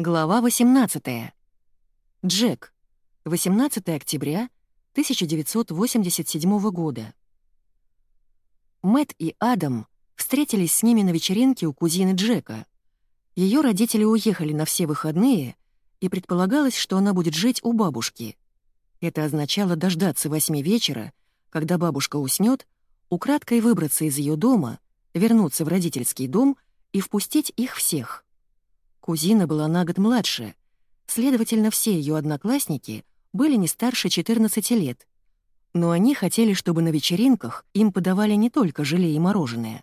Глава 18. Джек. 18 октября 1987 года. Мэт и Адам встретились с ними на вечеринке у кузины Джека. Ее родители уехали на все выходные, и предполагалось, что она будет жить у бабушки. Это означало дождаться восьми вечера, когда бабушка уснет, украдкой выбраться из ее дома, вернуться в родительский дом и впустить их всех. Кузина была на год младше, следовательно, все ее одноклассники были не старше 14 лет. Но они хотели, чтобы на вечеринках им подавали не только желе и мороженое.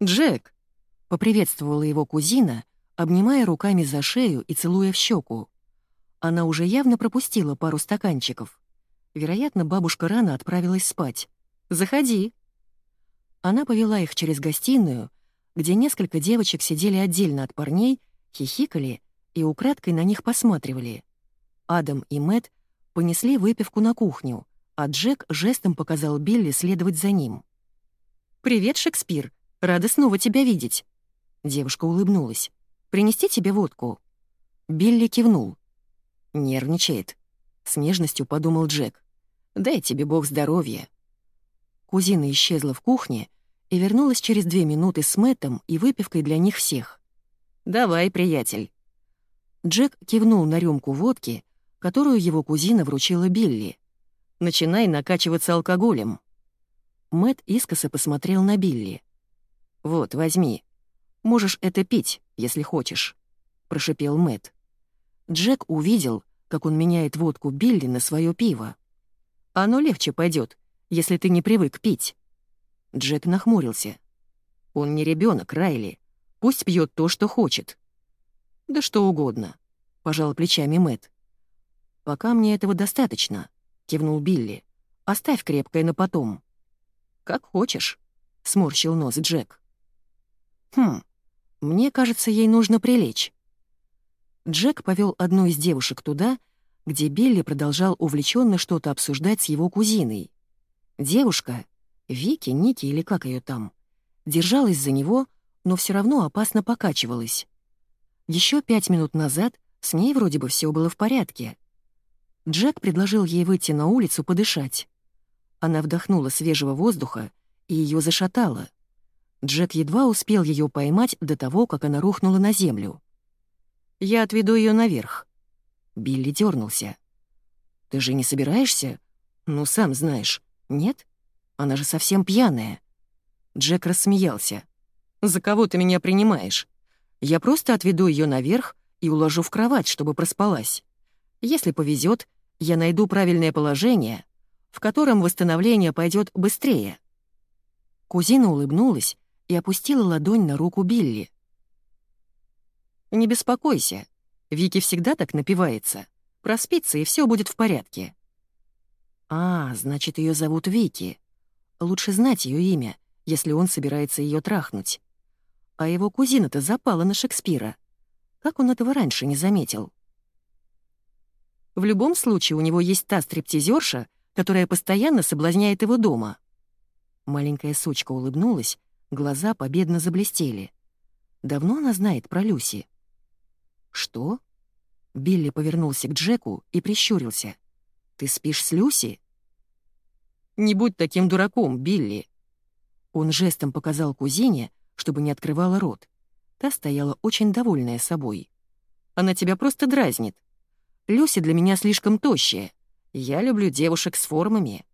«Джек!» — поприветствовала его кузина, обнимая руками за шею и целуя в щеку. Она уже явно пропустила пару стаканчиков. Вероятно, бабушка рано отправилась спать. «Заходи». Она повела их через гостиную, где несколько девочек сидели отдельно от парней, хихикали и украдкой на них посматривали. Адам и Мэт понесли выпивку на кухню, а Джек жестом показал Билли следовать за ним. «Привет, Шекспир! Рада снова тебя видеть!» Девушка улыбнулась. «Принести тебе водку?» Билли кивнул. «Нервничает», — с нежностью подумал Джек. «Дай тебе бог здоровья». Кузина исчезла в кухне и вернулась через две минуты с Мэттом и выпивкой для них всех. «Давай, приятель». Джек кивнул на рюмку водки, которую его кузина вручила Билли. «Начинай накачиваться алкоголем». Мэт искоса посмотрел на Билли. «Вот, возьми. Можешь это пить, если хочешь», — прошипел Мэт. Джек увидел, как он меняет водку Билли на свое пиво. «Оно легче пойдет, если ты не привык пить». Джек нахмурился. «Он не ребенок, Райли. Пусть пьет то, что хочет». «Да что угодно», — пожал плечами Мэт. «Пока мне этого достаточно», — кивнул Билли. «Оставь крепкое на потом». «Как хочешь», — сморщил нос Джек. «Хм, мне кажется, ей нужно прилечь». Джек повел одну из девушек туда, где Билли продолжал увлеченно что-то обсуждать с его кузиной. Девушка, Вики, Ники или как ее там, держалась за него, но все равно опасно покачивалась. Еще пять минут назад с ней вроде бы все было в порядке. Джек предложил ей выйти на улицу подышать. Она вдохнула свежего воздуха, и ее зашатало. Джек едва успел ее поймать до того, как она рухнула на землю. «Я отведу ее наверх». Билли дернулся. «Ты же не собираешься? Ну, сам знаешь. «Нет? Она же совсем пьяная». Джек рассмеялся. «За кого ты меня принимаешь? Я просто отведу ее наверх и уложу в кровать, чтобы проспалась. Если повезет, я найду правильное положение, в котором восстановление пойдет быстрее». Кузина улыбнулась и опустила ладонь на руку Билли. «Не беспокойся, Вики всегда так напивается. Проспится, и все будет в порядке. А, значит, ее зовут Вики. Лучше знать ее имя, если он собирается ее трахнуть. А его кузина-то запала на Шекспира. Как он этого раньше не заметил? В любом случае, у него есть та стриптизерша, которая постоянно соблазняет его дома. Маленькая сучка улыбнулась, глаза победно заблестели. Давно она знает про Люси. «Что?» Билли повернулся к Джеку и прищурился — ты спишь с Люси?» «Не будь таким дураком, Билли!» Он жестом показал кузине, чтобы не открывала рот. Та стояла очень довольная собой. «Она тебя просто дразнит. Люси для меня слишком тощая. Я люблю девушек с формами».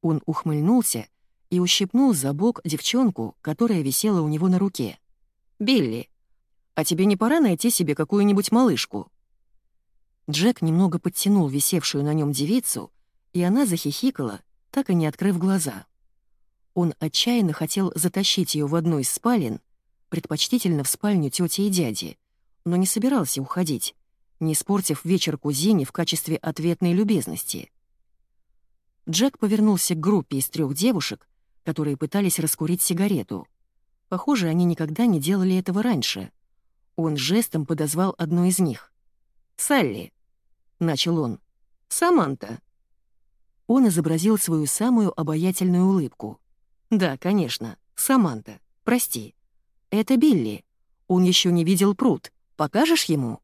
Он ухмыльнулся и ущипнул за бок девчонку, которая висела у него на руке. «Билли, а тебе не пора найти себе какую-нибудь малышку?» Джек немного подтянул висевшую на нем девицу, и она захихикала, так и не открыв глаза. Он отчаянно хотел затащить ее в одну из спален, предпочтительно в спальню тети и дяди, но не собирался уходить, не испортив вечер кузине в качестве ответной любезности. Джек повернулся к группе из трех девушек, которые пытались раскурить сигарету. Похоже, они никогда не делали этого раньше. Он жестом подозвал одну из них. «Салли!» — начал он. «Саманта». Он изобразил свою самую обаятельную улыбку. «Да, конечно, Саманта. Прости. Это Билли. Он еще не видел пруд. Покажешь ему?»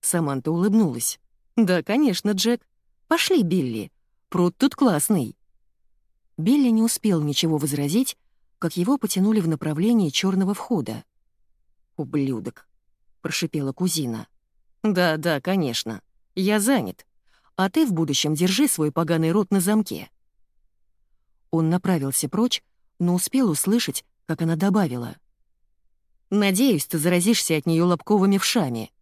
Саманта улыбнулась. «Да, конечно, Джек. Пошли, Билли. Пруд тут классный». Билли не успел ничего возразить, как его потянули в направлении черного входа. «Ублюдок», — прошипела кузина. «Да, да, конечно. Я занят. А ты в будущем держи свой поганый рот на замке». Он направился прочь, но успел услышать, как она добавила. «Надеюсь, ты заразишься от нее лобковыми вшами».